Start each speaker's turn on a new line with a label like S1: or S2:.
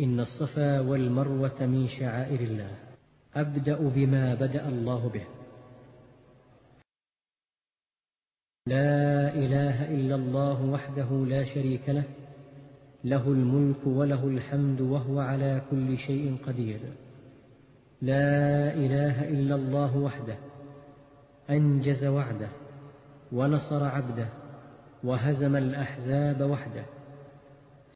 S1: إن الصفا والمروة من شعائر الله أبدأ بما بدأ الله به. لا إله إلا الله وحده لا شريك له له الملك وله الحمد وهو على كل شيء قدير. لا إله إلا الله وحده أنجز وعده ونصر عبده وهزم الأحزاب وحده.